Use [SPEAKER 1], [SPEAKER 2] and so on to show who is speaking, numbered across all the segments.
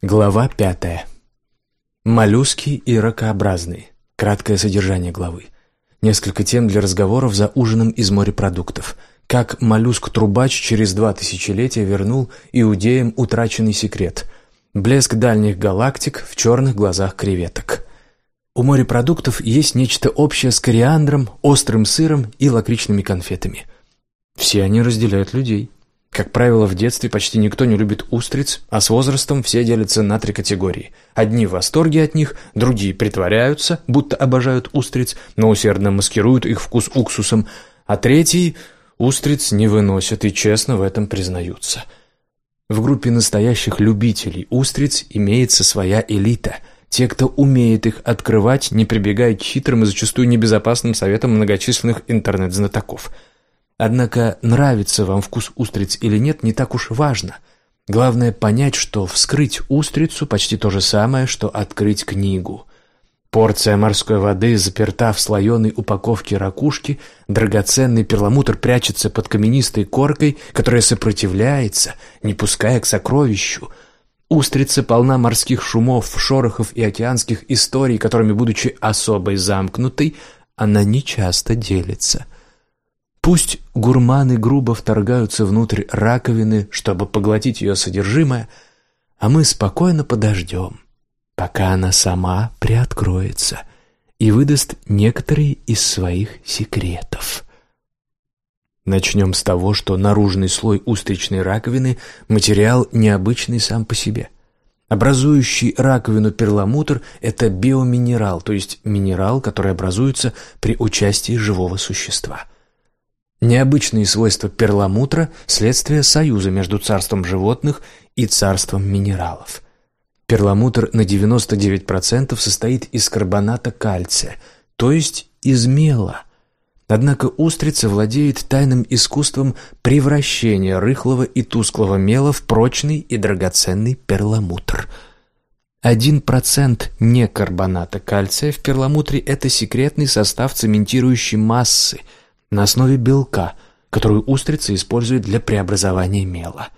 [SPEAKER 1] Глава пятая. Моллюски и ракообразные. Краткое содержание главы. Несколько тем для разговоров за ужином из морепродуктов. Как моллюск-трубач через два тысячелетия вернул иудеям утраченный секрет. Блеск дальних галактик в черных глазах креветок. У морепродуктов есть нечто общее с кориандром, острым сыром и лакричными конфетами. Все они разделяют людей. Как правило, в детстве почти никто не любит устриц, а с возрастом все делятся на три категории. Одни в восторге от них, другие притворяются, будто обожают устриц, но усердно маскируют их вкус уксусом, а третьи устриц не выносят и честно в этом признаются. В группе настоящих любителей устриц имеется своя элита – те, кто умеет их открывать, не прибегая к хитрым и зачастую небезопасным советам многочисленных интернет-знатоков – Однако нравится вам вкус устриц или нет, не так уж важно. Главное понять, что вскрыть устрицу почти то же самое, что открыть книгу. Порция морской воды заперта в слоеной упаковке ракушки, драгоценный перламутр прячется под каменистой коркой, которая сопротивляется, не пуская к сокровищу. Устрица полна морских шумов, шорохов и океанских историй, которыми, будучи особой замкнутой, она нечасто делится – Пусть гурманы грубо вторгаются внутрь раковины, чтобы поглотить ее содержимое, а мы спокойно подождем, пока она сама приоткроется и выдаст некоторые из своих секретов. Начнем с того, что наружный слой устричной раковины – материал необычный сам по себе. Образующий раковину перламутр – это биоминерал, то есть минерал, который образуется при участии живого существа – Необычные свойства перламутра – следствие союза между царством животных и царством минералов. Перламутр на 99% состоит из карбоната кальция, то есть из мела. Однако устрица владеет тайным искусством превращения рыхлого и тусклого мела в прочный и драгоценный перламутр. Один процент некарбоната кальция в перламутре – это секретный состав цементирующей массы – на основе белка, которую устрица использует для преобразования мела.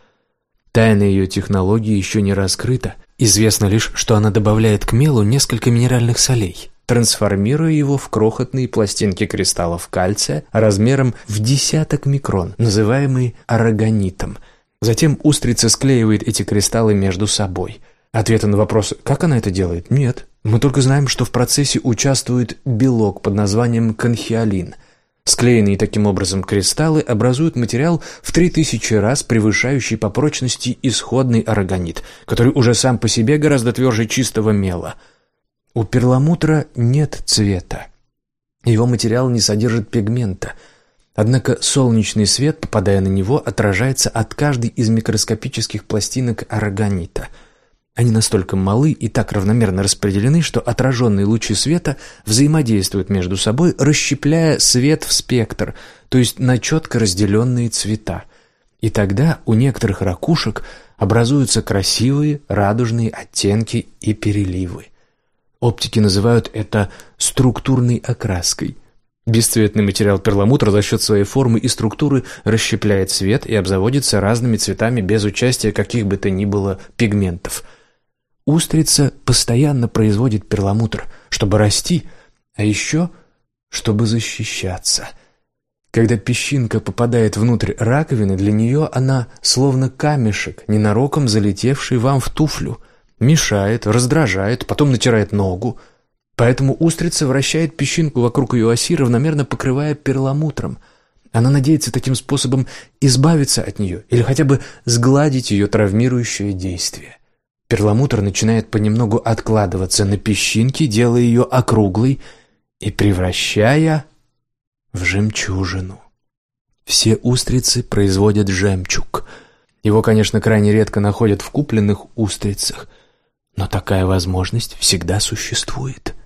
[SPEAKER 1] Тайна ее технологии еще не раскрыта. Известно лишь, что она добавляет к мелу несколько минеральных солей, трансформируя его в крохотные пластинки кристаллов кальция размером в десяток микрон, называемые арагонитом. Затем устрица склеивает эти кристаллы между собой. Ответа на вопрос, как она это делает, нет. Мы только знаем, что в процессе участвует белок под названием конхиолин – Склеенные таким образом кристаллы образуют материал в 3000 раз превышающий по прочности исходный органит, который уже сам по себе гораздо тверже чистого мела. У перламутра нет цвета. Его материал не содержит пигмента. Однако солнечный свет, попадая на него, отражается от каждой из микроскопических пластинок органита – они настолько малы и так равномерно распределены, что отраженные лучи света взаимодействуют между собой, расщепляя свет в спектр, то есть на четко разделенные цвета. И тогда у некоторых ракушек образуются красивые радужные оттенки и переливы. Оптики называют это структурной окраской. Бесцветный материал перламутра за счет своей формы и структуры расщепляет свет и обзаводится разными цветами без участия каких бы то ни было пигментов – Устрица постоянно производит перламутр, чтобы расти, а еще чтобы защищаться. Когда песчинка попадает внутрь раковины, для нее она словно камешек, ненароком залетевший вам в туфлю. Мешает, раздражает, потом натирает ногу. Поэтому устрица вращает песчинку вокруг ее оси, равномерно покрывая перламутром. Она надеется таким способом избавиться от нее или хотя бы сгладить ее травмирующее действие. Перламутр начинает понемногу откладываться на песчинки, делая ее округлой и превращая в жемчужину. Все устрицы производят жемчуг. Его, конечно, крайне редко находят в купленных устрицах, но такая возможность всегда существует.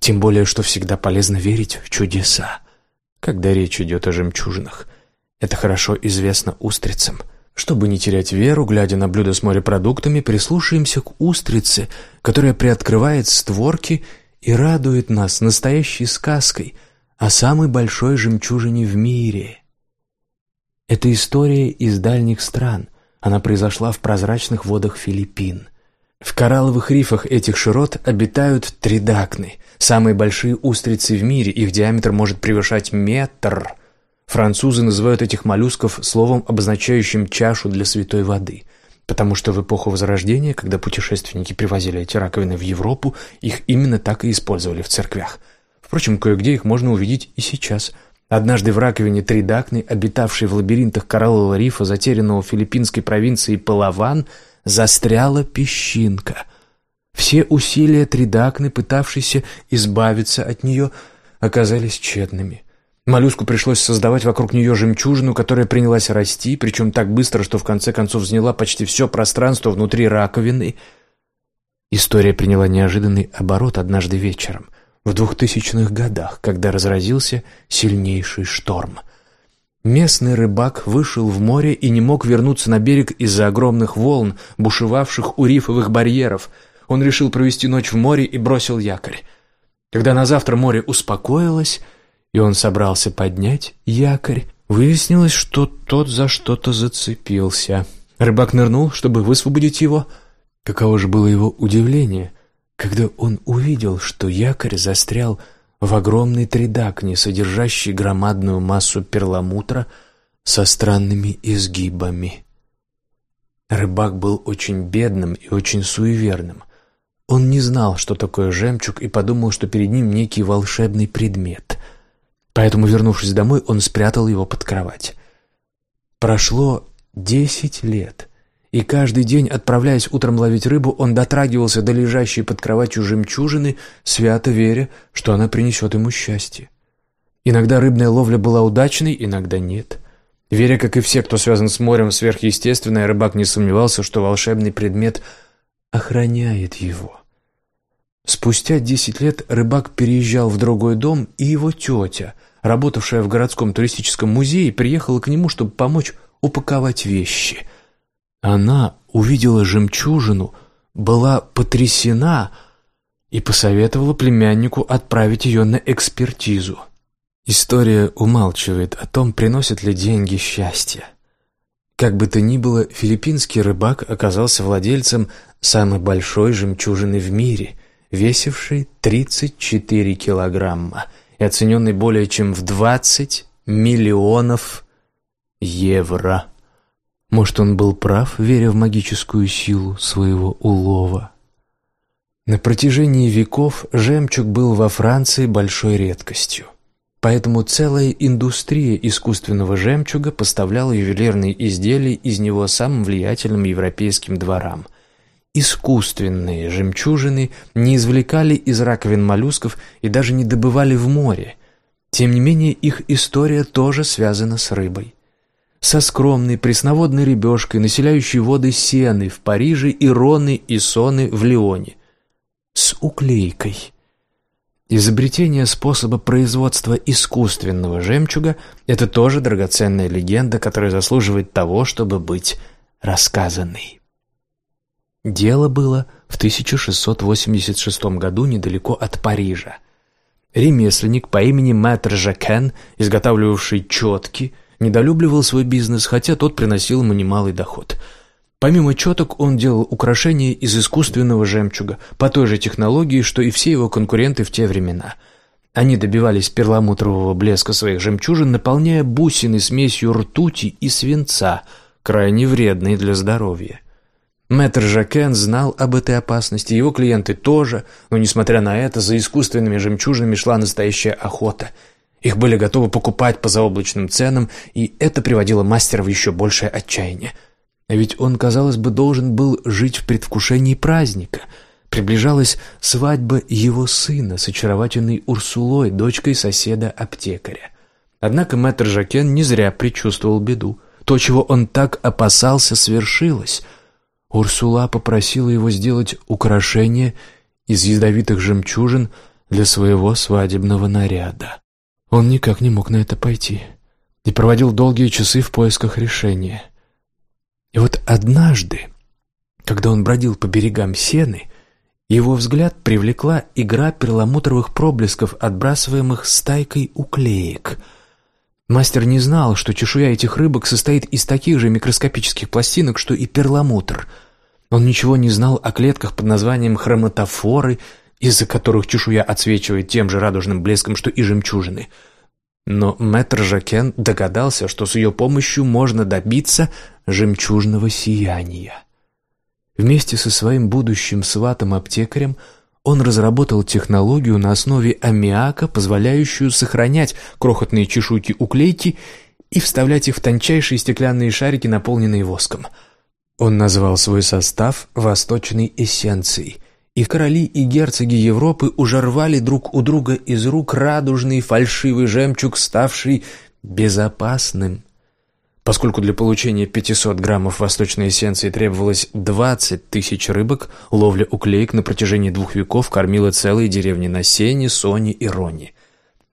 [SPEAKER 1] Тем более, что всегда полезно верить в чудеса, когда речь идет о жемчужинах. Это хорошо известно устрицам – чтобы не терять веру, глядя на блюдо с морепродуктами, прислушаемся к устрице, которая приоткрывает створки и радует нас настоящей сказкой о самой большой жемчужине в мире. Это история из дальних стран. Она произошла в прозрачных водах Филиппин. В коралловых рифах этих широт обитают тридакны, самые большие устрицы в мире, их диаметр может превышать метр. Французы называют этих моллюсков словом, обозначающим чашу для святой воды, потому что в эпоху Возрождения, когда путешественники привозили эти раковины в Европу, их именно так и использовали в церквях. Впрочем, кое-где их можно увидеть и сейчас. Однажды в раковине тридакны, обитавшей в лабиринтах кораллового рифа, затерянного в филиппинской провинции Палаван, застряла песчинка. Все усилия тридакны, пытавшейся избавиться от нее, оказались тщетными. Моллюску пришлось создавать вокруг нее жемчужину, которая принялась расти, причем так быстро, что в конце концов заняла почти все пространство внутри раковины. История приняла неожиданный оборот однажды вечером, в двухтысячных годах, когда разразился сильнейший шторм. Местный рыбак вышел в море и не мог вернуться на берег из-за огромных волн, бушевавших у рифовых барьеров. Он решил провести ночь в море и бросил якорь. Когда на завтра море успокоилось, и он собрался поднять якорь. Выяснилось, что тот за что-то зацепился. Рыбак нырнул, чтобы высвободить его. Каково же было его удивление, когда он увидел, что якорь застрял в огромной тридакне, содержащей громадную массу перламутра со странными изгибами. Рыбак был очень бедным и очень суеверным. Он не знал, что такое жемчуг, и подумал, что перед ним некий волшебный предмет — Поэтому, вернувшись домой, он спрятал его под кровать. Прошло десять лет, и каждый день, отправляясь утром ловить рыбу, он дотрагивался до лежащей под кроватью жемчужины, свято веря, что она принесет ему счастье. Иногда рыбная ловля была удачной, иногда нет. Веря, как и все, кто связан с морем сверхъестественное, рыбак не сомневался, что волшебный предмет охраняет его. Спустя десять лет рыбак переезжал в другой дом, и его тетя, работавшая в городском туристическом музее, приехала к нему, чтобы помочь упаковать вещи. Она увидела жемчужину, была потрясена и посоветовала племяннику отправить ее на экспертизу. История умалчивает о том, приносят ли деньги счастье. Как бы то ни было, филиппинский рыбак оказался владельцем самой большой жемчужины в мире – весивший 34 килограмма и оцененный более чем в 20 миллионов евро. Может, он был прав, веря в магическую силу своего улова? На протяжении веков жемчуг был во Франции большой редкостью. Поэтому целая индустрия искусственного жемчуга поставляла ювелирные изделия из него самым влиятельным европейским дворам – искусственные жемчужины не извлекали из раковин моллюсков и даже не добывали в море. Тем не менее, их история тоже связана с рыбой. Со скромной пресноводной рыбешкой, населяющей воды Сены в Париже и Роны и Соны в Лионе. С уклейкой. Изобретение способа производства искусственного жемчуга – это тоже драгоценная легенда, которая заслуживает того, чтобы быть рассказанной. Дело было в 1686 году недалеко от Парижа. Ремесленник по имени Мэтр Жакен, изготавливавший четки, недолюбливал свой бизнес, хотя тот приносил ему немалый доход. Помимо четок он делал украшения из искусственного жемчуга, по той же технологии, что и все его конкуренты в те времена. Они добивались перламутрового блеска своих жемчужин, наполняя бусины смесью ртути и свинца, крайне вредной для здоровья. Мэтр Жакен знал об этой опасности, его клиенты тоже, но, несмотря на это, за искусственными жемчужинами шла настоящая охота. Их были готовы покупать по заоблачным ценам, и это приводило мастера в еще большее отчаяние. А ведь он, казалось бы, должен был жить в предвкушении праздника. Приближалась свадьба его сына с очаровательной Урсулой, дочкой соседа-аптекаря. Однако мэтр Жакен не зря предчувствовал беду. То, чего он так опасался, свершилось — Урсула попросила его сделать украшение из ядовитых жемчужин для своего свадебного наряда. Он никак не мог на это пойти и проводил долгие часы в поисках решения. И вот однажды, когда он бродил по берегам сены, его взгляд привлекла игра перламутровых проблесков, отбрасываемых стайкой уклеек — Мастер не знал, что чешуя этих рыбок состоит из таких же микроскопических пластинок, что и перламутр. Он ничего не знал о клетках под названием хроматофоры, из-за которых чешуя отсвечивает тем же радужным блеском, что и жемчужины. Но мэтр Жакен догадался, что с ее помощью можно добиться жемчужного сияния. Вместе со своим будущим сватом-аптекарем он разработал технологию на основе аммиака, позволяющую сохранять крохотные чешуйки уклейки и вставлять их в тончайшие стеклянные шарики, наполненные воском. Он назвал свой состав «восточной эссенцией», и короли и герцоги Европы уже рвали друг у друга из рук радужный фальшивый жемчуг, ставший безопасным. Поскольку для получения 500 граммов восточной эссенции требовалось 20 тысяч рыбок, ловля уклеек на протяжении двух веков кормила целые деревни на Сене, Соне и Роне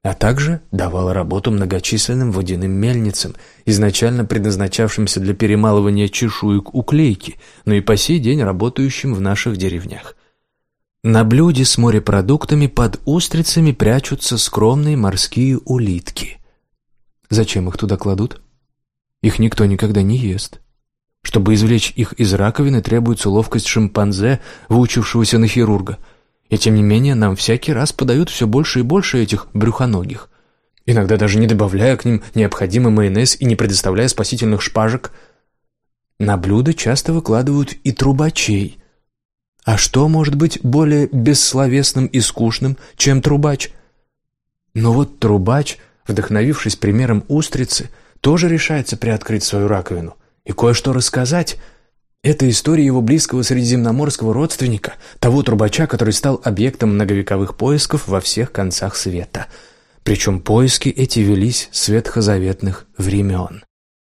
[SPEAKER 1] а также давала работу многочисленным водяным мельницам, изначально предназначавшимся для перемалывания чешуек уклейки, но и по сей день работающим в наших деревнях. На блюде с морепродуктами под устрицами прячутся скромные морские улитки. Зачем их туда кладут? Их никто никогда не ест. Чтобы извлечь их из раковины, требуется ловкость шимпанзе, выучившегося на хирурга – и тем не менее нам всякий раз подают все больше и больше этих брюхоногих. Иногда даже не добавляя к ним необходимый майонез и не предоставляя спасительных шпажек. На блюдо часто выкладывают и трубачей. А что может быть более бессловесным и скучным, чем трубач? Но вот трубач, вдохновившись примером устрицы, тоже решается приоткрыть свою раковину и кое-что рассказать – это история его близкого средиземноморского родственника, того трубача, который стал объектом многовековых поисков во всех концах света. Причем поиски эти велись с ветхозаветных времен.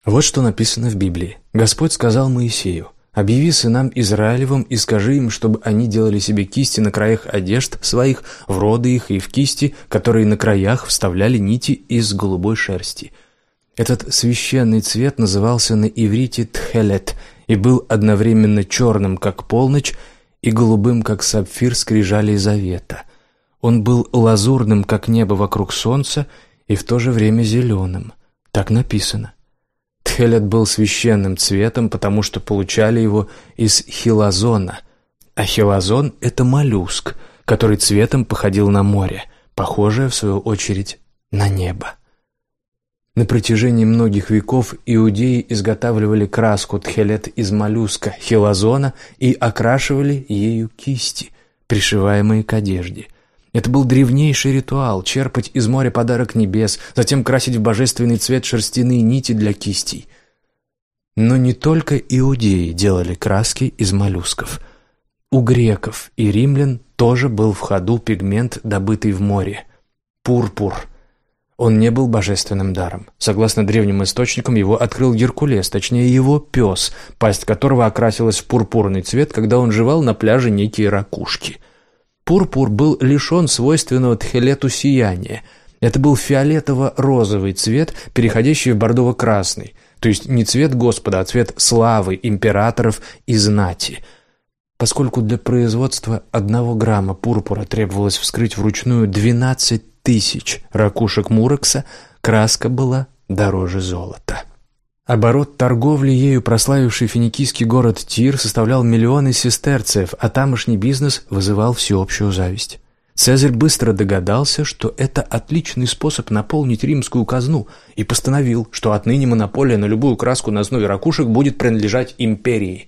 [SPEAKER 1] Вот что написано в Библии. Господь сказал Моисею, «Объяви сынам Израилевым и скажи им, чтобы они делали себе кисти на краях одежд своих, в роды их и в кисти, которые на краях вставляли нити из голубой шерсти». Этот священный цвет назывался на иврите «тхелет», и был одновременно черным, как полночь, и голубым, как сапфир скрижали завета. Он был лазурным, как небо вокруг солнца, и в то же время зеленым. Так написано. Тхелет был священным цветом, потому что получали его из хилозона. А хилозон — это моллюск, который цветом походил на море, похожее, в свою очередь, на небо. На протяжении многих веков иудеи изготавливали краску тхелет из моллюска, хилозона и окрашивали ею кисти, пришиваемые к одежде. Это был древнейший ритуал – черпать из моря подарок небес, затем красить в божественный цвет шерстяные нити для кистей. Но не только иудеи делали краски из моллюсков. У греков и римлян тоже был в ходу пигмент, добытый в море – пурпур – он не был божественным даром. Согласно древним источникам, его открыл Геркулес, точнее его пес, пасть которого окрасилась в пурпурный цвет, когда он жевал на пляже некие ракушки. Пурпур был лишен свойственного тхелету сияния. Это был фиолетово-розовый цвет, переходящий в бордово-красный, то есть не цвет Господа, а цвет славы императоров и знати – Поскольку для производства одного грамма пурпура требовалось вскрыть вручную 12 тысяч ракушек мурекса, краска была дороже золота. Оборот торговли ею прославивший финикийский город Тир составлял миллионы сестерцев, а тамошний бизнес вызывал всеобщую зависть. Цезарь быстро догадался, что это отличный способ наполнить римскую казну и постановил, что отныне монополия на любую краску на основе ракушек будет принадлежать империи –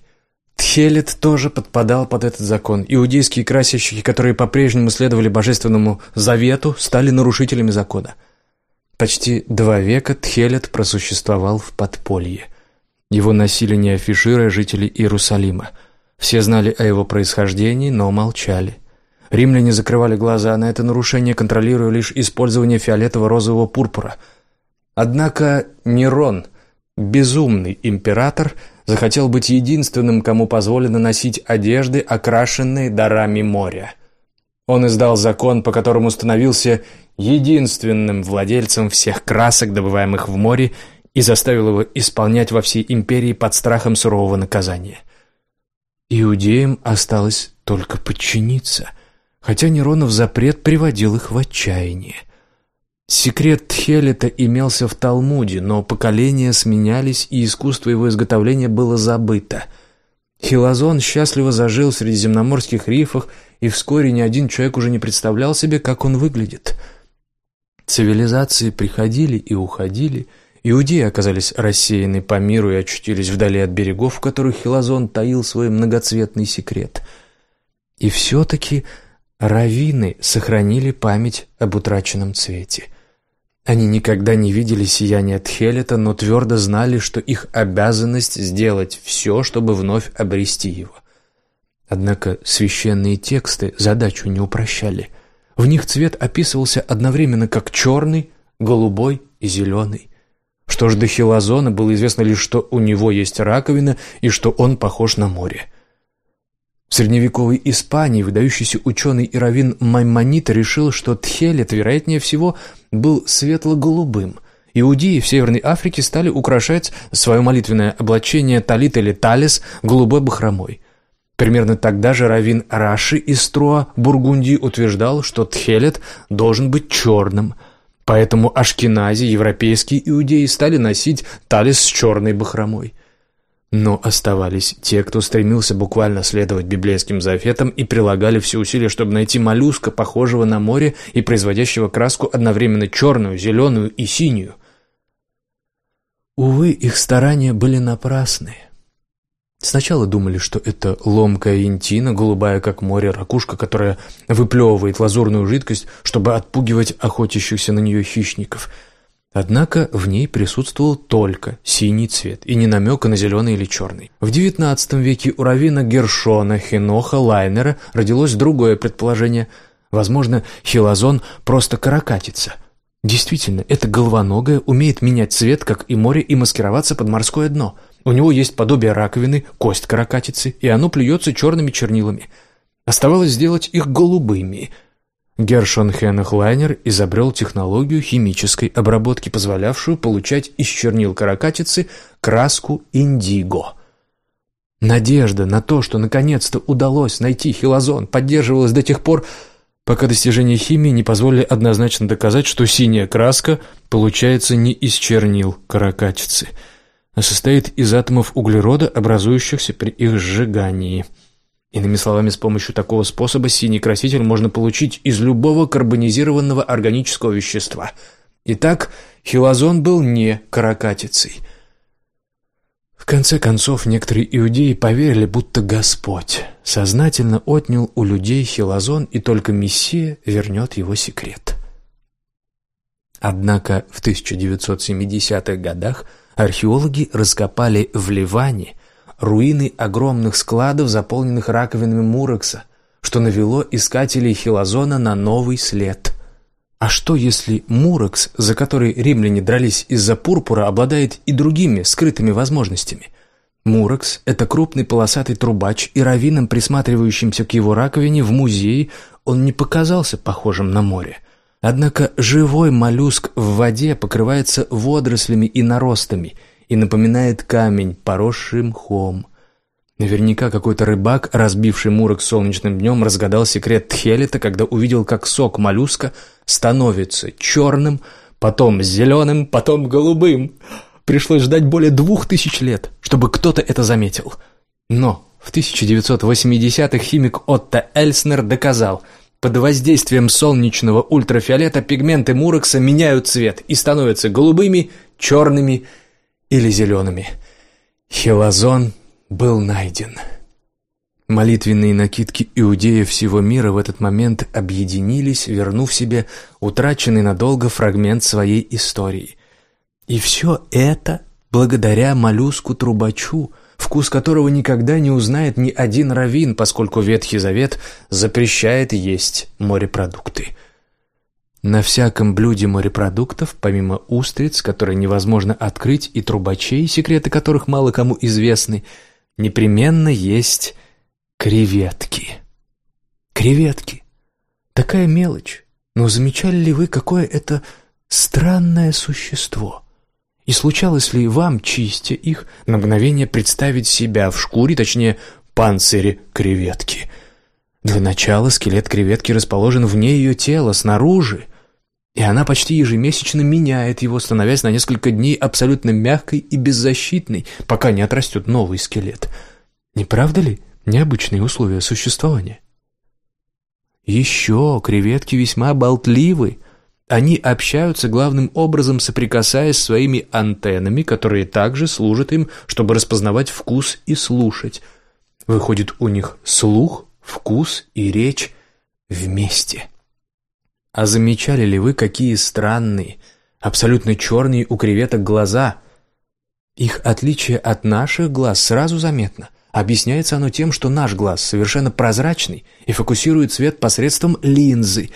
[SPEAKER 1] Тхелет тоже подпадал под этот закон. Иудейские красильщики, которые по-прежнему следовали божественному завету, стали нарушителями закона. Почти два века Тхелет просуществовал в подполье. Его носили не афишируя жители Иерусалима. Все знали о его происхождении, но молчали. Римляне закрывали глаза на это нарушение, контролируя лишь использование фиолетово-розового пурпура. Однако Нерон, безумный император, захотел быть единственным, кому позволено носить одежды, окрашенные дарами моря. Он издал закон, по которому становился единственным владельцем всех красок, добываемых в море, и заставил его исполнять во всей империи под страхом сурового наказания. Иудеям осталось только подчиниться, хотя Неронов запрет приводил их в отчаяние – Секрет Тхелета имелся в Талмуде, но поколения сменялись, и искусство его изготовления было забыто. Хилозон счастливо зажил в средиземноморских рифах, и вскоре ни один человек уже не представлял себе, как он выглядит. Цивилизации приходили и уходили, иудеи оказались рассеяны по миру и очутились вдали от берегов, в которых Хилозон таил свой многоцветный секрет. И все-таки раввины сохранили память об утраченном цвете – они никогда не видели сияния Тхелета, но твердо знали, что их обязанность сделать все, чтобы вновь обрести его. Однако священные тексты задачу не упрощали. В них цвет описывался одновременно как черный, голубой и зеленый. Что ж до Хилозона, было известно лишь, что у него есть раковина и что он похож на море. В средневековой Испании выдающийся ученый и раввин Маймонит решил, что Тхелет, вероятнее всего, был светло-голубым. Иудеи в Северной Африке стали украшать свое молитвенное облачение талит или талис голубой бахромой. Примерно тогда же раввин Раши из Струа, Бургундии, утверждал, что Тхелет должен быть черным. Поэтому ашкенази, европейские иудеи, стали носить талис с черной бахромой. Но оставались те, кто стремился буквально следовать библейским заветам и прилагали все усилия, чтобы найти моллюска, похожего на море и производящего краску одновременно черную, зеленую и синюю. Увы, их старания были напрасны. Сначала думали, что это ломкая интина, голубая как море, ракушка, которая выплевывает лазурную жидкость, чтобы отпугивать охотящихся на нее хищников – Однако в ней присутствовал только синий цвет и не намека на зеленый или черный. В XIX веке у равина Гершона Хеноха Лайнера родилось другое предположение. Возможно, хилозон просто каракатица. Действительно, это головоногое умеет менять цвет, как и море, и маскироваться под морское дно. У него есть подобие раковины, кость каракатицы, и оно плюется черными чернилами. Оставалось сделать их голубыми – Гершон Хеннах Лайнер изобрел технологию химической обработки, позволявшую получать из чернил каракатицы краску индиго. Надежда на то, что наконец-то удалось найти хилозон, поддерживалась до тех пор, пока достижения химии не позволили однозначно доказать, что синяя краска получается не из чернил каракатицы, а состоит из атомов углерода, образующихся при их сжигании – Иными словами, с помощью такого способа синий краситель можно получить из любого карбонизированного органического вещества. Итак, хилозон был не каракатицей. В конце концов, некоторые иудеи поверили, будто Господь сознательно отнял у людей хилозон, и только Мессия вернет его секрет. Однако в 1970-х годах археологи раскопали в Ливане – руины огромных складов, заполненных раковинами мурекса, что навело искателей хилозона на новый след. А что если мурекс, за который римляне дрались из-за пурпура, обладает и другими скрытыми возможностями? Мурекс – это крупный полосатый трубач, и раввинам, присматривающимся к его раковине в музее, он не показался похожим на море. Однако живой моллюск в воде покрывается водорослями и наростами – и напоминает камень, поросший мхом. Наверняка какой-то рыбак, разбивший мурок солнечным днем, разгадал секрет Тхелета, когда увидел, как сок моллюска становится черным, потом зеленым, потом голубым. Пришлось ждать более двух тысяч лет, чтобы кто-то это заметил. Но в 1980-х химик Отто Эльснер доказал, под воздействием солнечного ультрафиолета пигменты мурекса меняют цвет и становятся голубыми, черными или зелеными. Хелозон был найден. Молитвенные накидки иудеев всего мира в этот момент объединились, вернув себе утраченный надолго фрагмент своей истории. И все это благодаря моллюску-трубачу, вкус которого никогда не узнает ни один раввин, поскольку Ветхий Завет запрещает есть морепродукты. На всяком блюде морепродуктов, помимо устриц, которые невозможно открыть, и трубачей, секреты которых мало кому известны, непременно есть креветки. Креветки. Такая мелочь. Но замечали ли вы, какое это странное существо? И случалось ли вам, чистя их, на мгновение представить себя в шкуре, точнее, панцире креветки? Для начала скелет креветки расположен вне ее тела, снаружи, и она почти ежемесячно меняет его, становясь на несколько дней абсолютно мягкой и беззащитной, пока не отрастет новый скелет. Не правда ли необычные условия существования? Еще креветки весьма болтливы. Они общаются главным образом, соприкасаясь своими антеннами, которые также служат им, чтобы распознавать вкус и слушать. Выходит, у них слух, вкус и речь вместе. А замечали ли вы, какие странные, абсолютно черные у креветок глаза? Их отличие от наших глаз сразу заметно – Объясняется оно тем, что наш глаз совершенно прозрачный и фокусирует свет посредством линзы,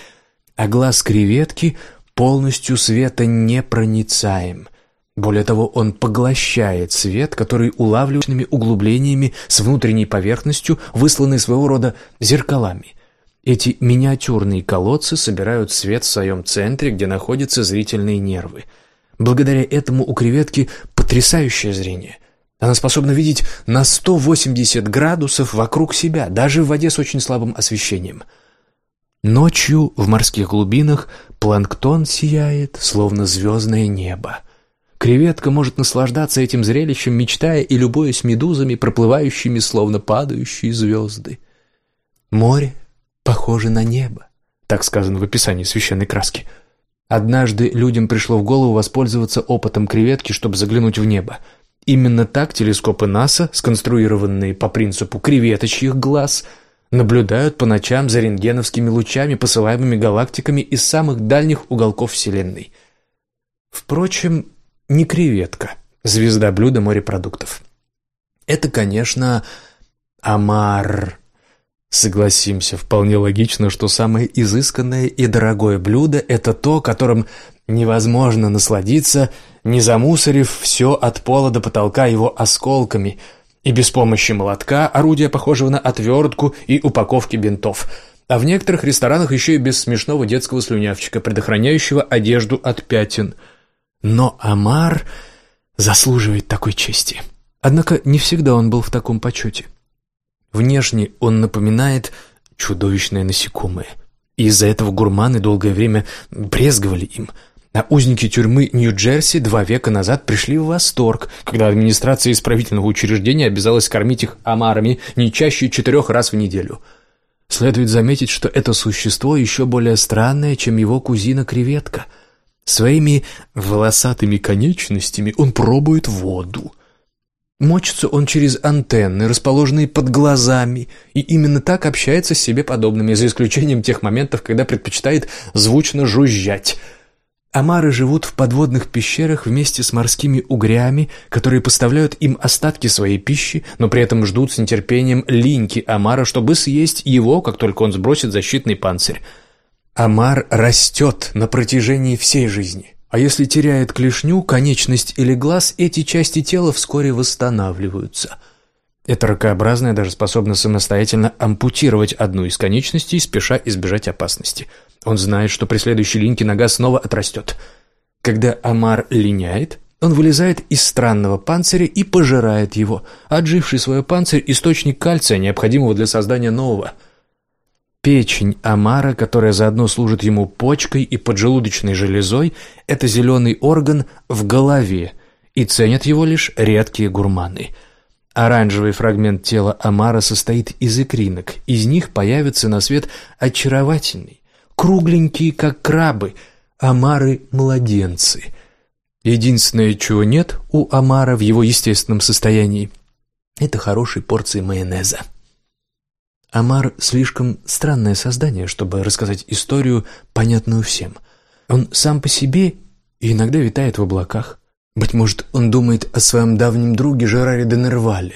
[SPEAKER 1] а глаз креветки полностью светонепроницаем. Более того, он поглощает свет, который улавливаемыми углублениями с внутренней поверхностью, высланный своего рода зеркалами. Эти миниатюрные колодцы собирают свет в своем центре, где находятся зрительные нервы. Благодаря этому у креветки потрясающее зрение. Она способна видеть на 180 градусов вокруг себя, даже в воде с очень слабым освещением. Ночью в морских глубинах планктон сияет, словно звездное небо. Креветка может наслаждаться этим зрелищем, мечтая и любуясь медузами, проплывающими, словно падающие звезды. Море похоже на небо, так сказано в описании священной краски. Однажды людям пришло в голову воспользоваться опытом креветки, чтобы заглянуть в небо — Именно так телескопы НАСА, сконструированные по принципу креветочьих глаз, наблюдают по ночам за рентгеновскими лучами, посылаемыми галактиками из самых дальних уголков Вселенной. Впрочем, не креветка, звезда блюда морепродуктов. Это, конечно, омар. Согласимся, вполне логично, что самое изысканное и дорогое блюдо – это то, которым невозможно насладиться – не замусорив все от пола до потолка его осколками, и без помощи молотка, орудия, похожего на отвертку и упаковки бинтов, а в некоторых ресторанах еще и без смешного детского слюнявчика, предохраняющего одежду от пятен. Но Амар заслуживает такой чести. Однако не всегда он был в таком почете. Внешне он напоминает чудовищное насекомое. Из-за этого гурманы долгое время брезговали им – а узники тюрьмы Нью-Джерси два века назад пришли в восторг, когда администрация исправительного учреждения обязалась кормить их омарами не чаще четырех раз в неделю. Следует заметить, что это существо еще более странное, чем его кузина-креветка. Своими волосатыми конечностями он пробует воду. Мочится он через антенны, расположенные под глазами, и именно так общается с себе подобными, за исключением тех моментов, когда предпочитает звучно жужжать – Омары живут в подводных пещерах вместе с морскими угрями, которые поставляют им остатки своей пищи, но при этом ждут с нетерпением линьки омара, чтобы съесть его, как только он сбросит защитный панцирь. Омар растет на протяжении всей жизни. А если теряет клешню, конечность или глаз, эти части тела вскоре восстанавливаются. Эта ракообразная даже способна самостоятельно ампутировать одну из конечностей, спеша избежать опасности – он знает, что при следующей линьке нога снова отрастет. Когда Амар линяет, он вылезает из странного панциря и пожирает его, отживший свой панцирь – источник кальция, необходимого для создания нового. Печень Амара, которая заодно служит ему почкой и поджелудочной железой, это зеленый орган в голове, и ценят его лишь редкие гурманы. Оранжевый фрагмент тела Амара состоит из икринок, из них появится на свет очаровательный, кругленькие, как крабы, омары-младенцы. Единственное, чего нет у омара в его естественном состоянии, это хорошей порции майонеза. Омар слишком странное создание, чтобы рассказать историю, понятную всем. Он сам по себе и иногда витает в облаках. Быть может, он думает о своем давнем друге Жераре де Нервале.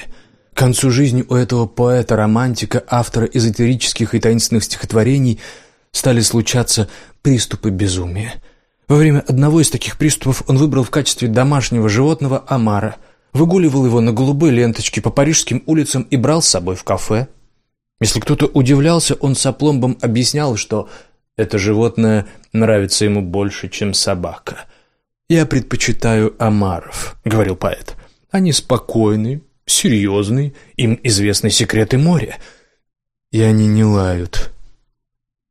[SPEAKER 1] К концу жизни у этого поэта-романтика, автора эзотерических и таинственных стихотворений – стали случаться приступы безумия. Во время одного из таких приступов он выбрал в качестве домашнего животного омара, выгуливал его на голубой ленточке по парижским улицам и брал с собой в кафе. Если кто-то удивлялся, он с опломбом объяснял, что это животное нравится ему больше, чем собака. «Я предпочитаю омаров», — говорил поэт. «Они спокойны, серьезны, им известны секреты моря, и они не лают,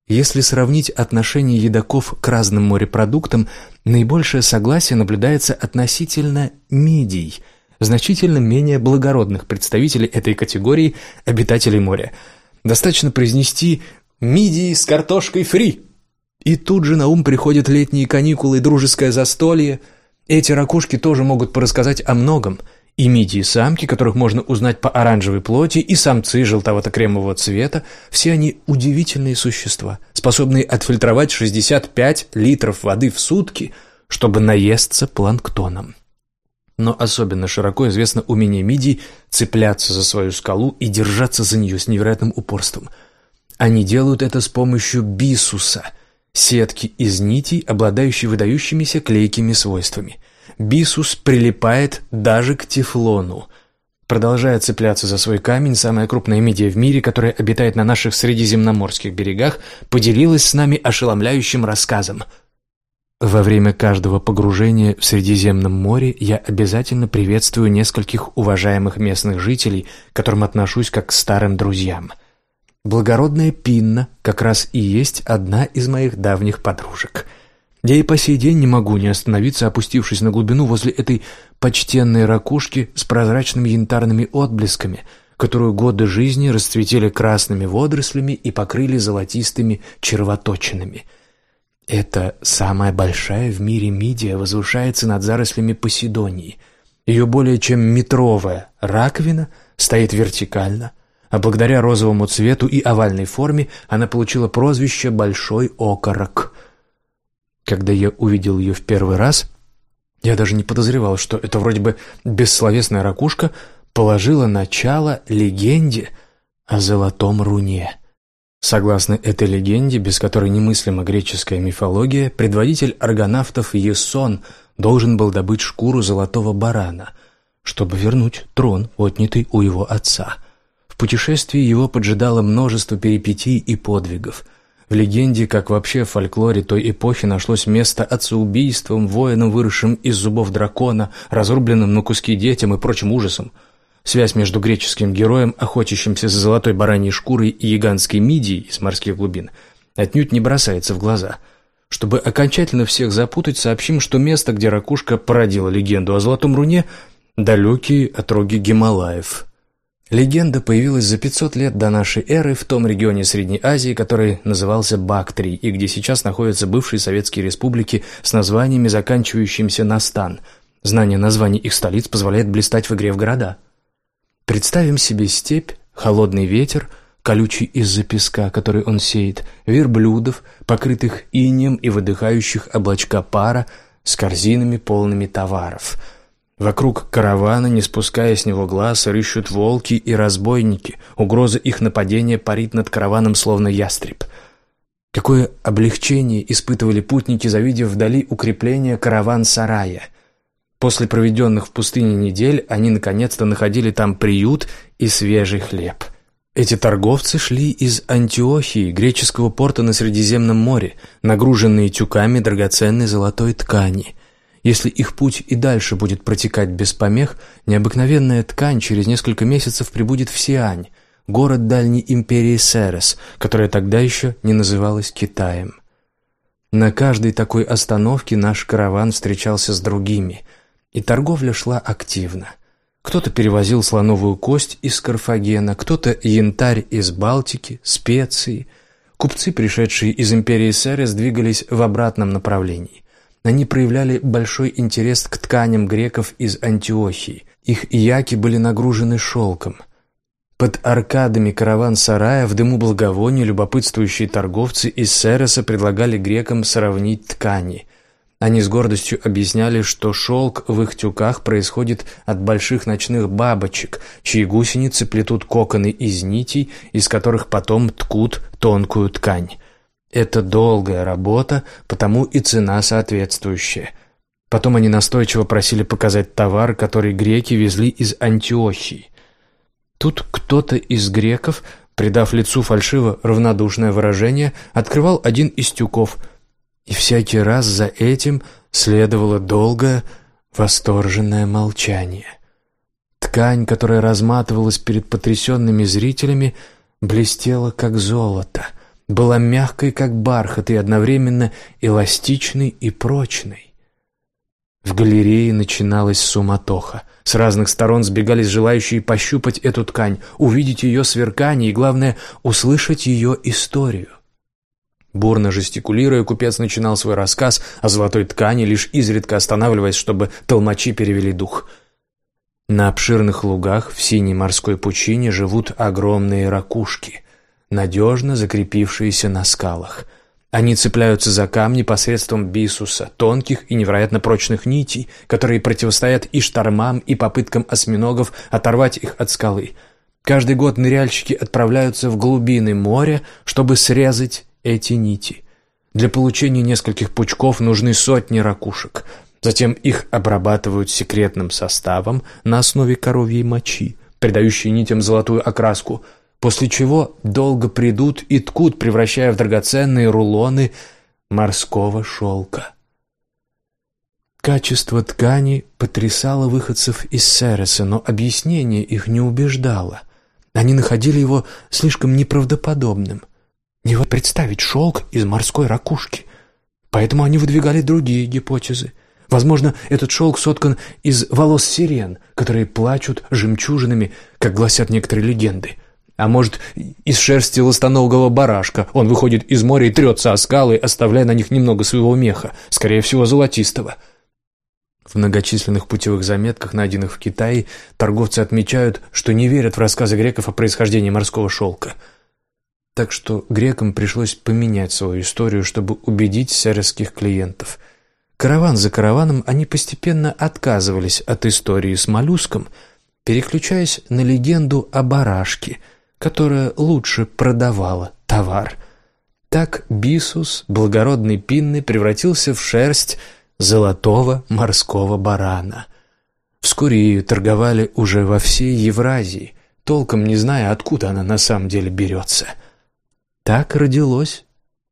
[SPEAKER 1] если сравнить отношение едоков к разным морепродуктам, наибольшее согласие наблюдается относительно мидий. значительно менее благородных представителей этой категории обитателей моря. Достаточно произнести «мидии с картошкой фри», и тут же на ум приходят летние каникулы и дружеское застолье. Эти ракушки тоже могут порассказать о многом. И мидии-самки, которых можно узнать по оранжевой плоти, и самцы желтовато-кремового цвета, все они удивительные существа, способные отфильтровать 65 литров воды в сутки, чтобы наесться планктоном. Но особенно широко известно умение мидий цепляться за свою скалу и держаться за нее с невероятным упорством. Они делают это с помощью бисуса – сетки из нитей, обладающие выдающимися клейкими свойствами. Бисус прилипает даже к тефлону. Продолжая цепляться за свой камень, самая крупная мидия в мире, которая обитает на наших средиземноморских берегах, поделилась с нами ошеломляющим рассказом. Во время каждого погружения в Средиземном море я обязательно приветствую нескольких уважаемых местных жителей, к которым отношусь как к старым друзьям – Благородная Пинна как раз и есть одна из моих давних подружек. Я и по сей день не могу не остановиться, опустившись на глубину возле этой почтенной ракушки с прозрачными янтарными отблесками, которую годы жизни расцветили красными водорослями и покрыли золотистыми червоточинами. Это самая большая в мире мидия возвышается над зарослями Поседонии. Ее более чем метровая раковина стоит вертикально, а благодаря розовому цвету и овальной форме она получила прозвище «Большой окорок». Когда я увидел ее в первый раз, я даже не подозревал, что это вроде бы бессловесная ракушка положила начало легенде о золотом руне. Согласно этой легенде, без которой немыслима греческая мифология, предводитель аргонавтов Есон должен был добыть шкуру золотого барана, чтобы вернуть трон, отнятый у его отца – путешествии его поджидало множество перипетий и подвигов. В легенде, как вообще в фольклоре той эпохи, нашлось место отцеубийством, воинам, выросшим из зубов дракона, разрубленным на куски детям и прочим ужасом. Связь между греческим героем, охотящимся за золотой бараньей шкурой, и яганской мидией из морских глубин отнюдь не бросается в глаза. Чтобы окончательно всех запутать, сообщим, что место, где ракушка породила легенду о золотом руне, далекие отроги Гималаев – Легенда появилась за 500 лет до нашей эры в том регионе Средней Азии, который назывался Бактрий, и где сейчас находятся бывшие советские республики с названиями, заканчивающимися на стан. Знание названий их столиц позволяет блистать в игре в города. Представим себе степь, холодный ветер, колючий из-за песка, который он сеет, верблюдов, покрытых инеем и выдыхающих облачка пара, с корзинами полными товаров – Вокруг каравана, не спуская с него глаз, рыщут волки и разбойники. Угроза их нападения парит над караваном, словно ястреб. Какое облегчение испытывали путники, завидев вдали укрепление караван-сарая. После проведенных в пустыне недель они наконец-то находили там приют и свежий хлеб. Эти торговцы шли из Антиохии, греческого порта на Средиземном море, нагруженные тюками драгоценной золотой ткани – если их путь и дальше будет протекать без помех, необыкновенная ткань через несколько месяцев прибудет в Сиань, город дальней империи Серес, которая тогда еще не называлась Китаем. На каждой такой остановке наш караван встречался с другими, и торговля шла активно. Кто-то перевозил слоновую кость из Карфагена, кто-то янтарь из Балтики, специи. Купцы, пришедшие из империи Серес, двигались в обратном направлении. Они проявляли большой интерес к тканям греков из Антиохии. Их яки были нагружены шелком. Под аркадами караван-сарая в дыму благовония любопытствующие торговцы из Сереса предлагали грекам сравнить ткани. Они с гордостью объясняли, что шелк в их тюках происходит от больших ночных бабочек, чьи гусеницы плетут коконы из нитей, из которых потом ткут тонкую ткань. Это долгая работа, потому и цена соответствующая. Потом они настойчиво просили показать товар, который греки везли из Антиохии. Тут кто-то из греков, придав лицу фальшиво равнодушное выражение, открывал один из тюков, и всякий раз за этим следовало долгое, восторженное молчание. Ткань, которая разматывалась перед потрясенными зрителями, блестела как золото — была мягкой, как бархат, и одновременно эластичной и прочной. В галерее начиналась суматоха. С разных сторон сбегались желающие пощупать эту ткань, увидеть ее сверкание и, главное, услышать ее историю. Бурно жестикулируя, купец начинал свой рассказ о золотой ткани, лишь изредка останавливаясь, чтобы толмачи перевели дух. На обширных лугах в синей морской пучине живут огромные ракушки, надежно закрепившиеся на скалах – они цепляются за камни посредством бисуса, тонких и невероятно прочных нитей, которые противостоят и штормам, и попыткам осьминогов оторвать их от скалы. Каждый год ныряльщики отправляются в глубины моря, чтобы срезать эти нити. Для получения нескольких пучков нужны сотни ракушек. Затем их обрабатывают секретным составом на основе коровьей мочи, придающей нитям золотую окраску – после чего долго придут и ткут, превращая в драгоценные рулоны морского шелка. Качество ткани потрясало выходцев из Сереса, но объяснение их не убеждало. Они находили его слишком неправдоподобным. Не вот представить шелк из морской ракушки. Поэтому они выдвигали другие гипотезы. Возможно, этот шелк соткан из волос сирен, которые плачут жемчужинами, как гласят некоторые легенды – а может, из шерсти ластоногого барашка. Он выходит из моря и трется о скалы, оставляя на них немного своего меха, скорее всего, золотистого. В многочисленных путевых заметках, найденных в Китае, торговцы отмечают, что не верят в рассказы греков о происхождении морского шелка. Так что грекам пришлось поменять свою историю, чтобы убедить серских клиентов. Караван за караваном они постепенно отказывались от истории с моллюском, переключаясь на легенду о барашке – которая лучше продавала товар. Так бисус, благородный пинный, превратился в шерсть золотого морского барана. Вскоре ее торговали уже во всей Евразии, толком не зная, откуда она на самом деле берется. Так родилось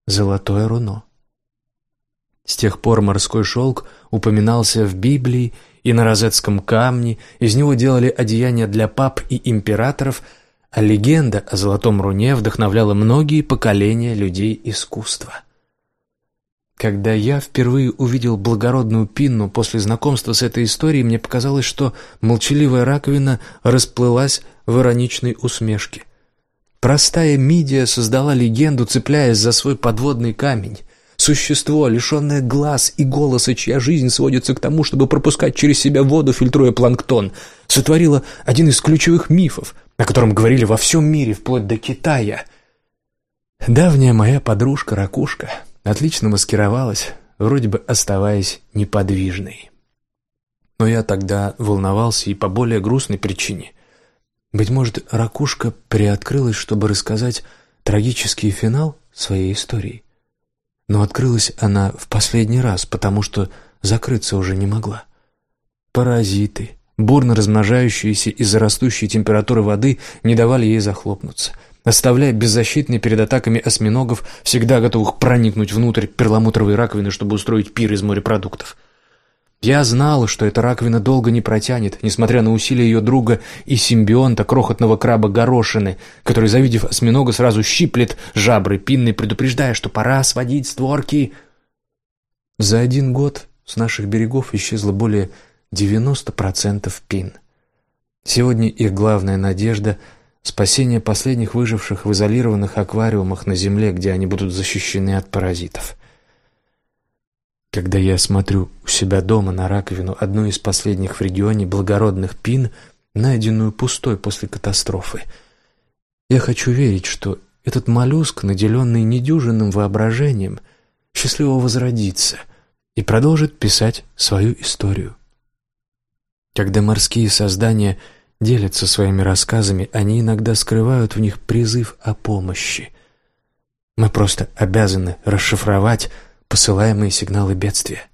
[SPEAKER 1] золотое руно. С тех пор морской шелк упоминался в Библии и на розетском камне, из него делали одеяния для пап и императоров – а легенда о Золотом Руне вдохновляла многие поколения людей искусства. Когда я впервые увидел благородную пинну после знакомства с этой историей, мне показалось, что молчаливая раковина расплылась в ироничной усмешке. Простая мидия создала легенду, цепляясь за свой подводный камень. Существо, лишенное глаз и голоса, чья жизнь сводится к тому, чтобы пропускать через себя воду, фильтруя планктон, сотворило один из ключевых мифов — о котором говорили во всем мире, вплоть до Китая. Давняя моя подружка Ракушка отлично маскировалась, вроде бы оставаясь неподвижной. Но я тогда волновался и по более грустной причине. Быть может, Ракушка приоткрылась, чтобы рассказать трагический финал своей истории. Но открылась она в последний раз, потому что закрыться уже не могла. Паразиты, бурно размножающиеся из-за растущей температуры воды, не давали ей захлопнуться, оставляя беззащитной перед атаками осьминогов, всегда готовых проникнуть внутрь перламутровой раковины, чтобы устроить пир из морепродуктов. Я знал, что эта раковина долго не протянет, несмотря на усилия ее друга и симбионта, крохотного краба горошины, который, завидев осьминога, сразу щиплет жабры пинной, предупреждая, что пора сводить створки. За один год с наших берегов исчезло более 90% пин. Сегодня их главная надежда – спасение последних выживших в изолированных аквариумах на Земле, где они будут защищены от паразитов. Когда я смотрю у себя дома на раковину одну из последних в регионе благородных пин, найденную пустой после катастрофы, я хочу верить, что этот моллюск, наделенный недюжинным воображением, счастливо возродится и продолжит писать свою историю. Когда морские создания делятся своими рассказами, они иногда скрывают в них призыв о помощи. Мы просто обязаны расшифровать посылаемые сигналы бедствия.